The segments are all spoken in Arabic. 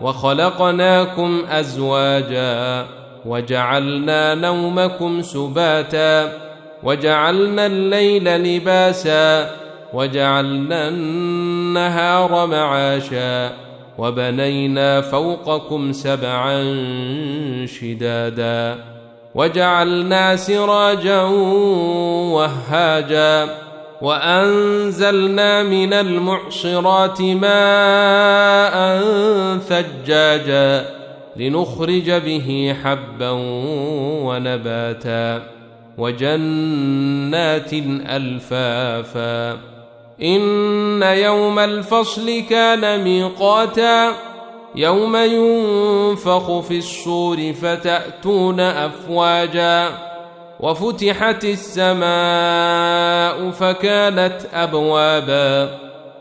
وخلقناكم أزواجا وجعلنا نومكم سباتا وجعلنا الليل لباسا وجعلنا النهار معاشا وبنينا فوقكم سبعا شدادا وجعلنا سراجا وهاجا وأنزلنا من المعصرات ماء ثجاجا لنخرج به حبا ونباتا وجنات ألفافا إن يوم الفصل كان ميقاتا يوم ينفخ في الصور فتأتون أفواجا وفتحت السماء فكانت أبوابا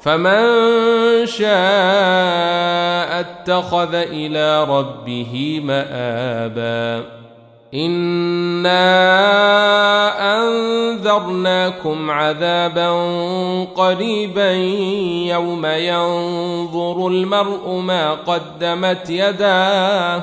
فمن شاء اتخذ إلى ربه مابا انا انذرناكم عذابا قريبا يوم ينظر المرء ما قدمت يداه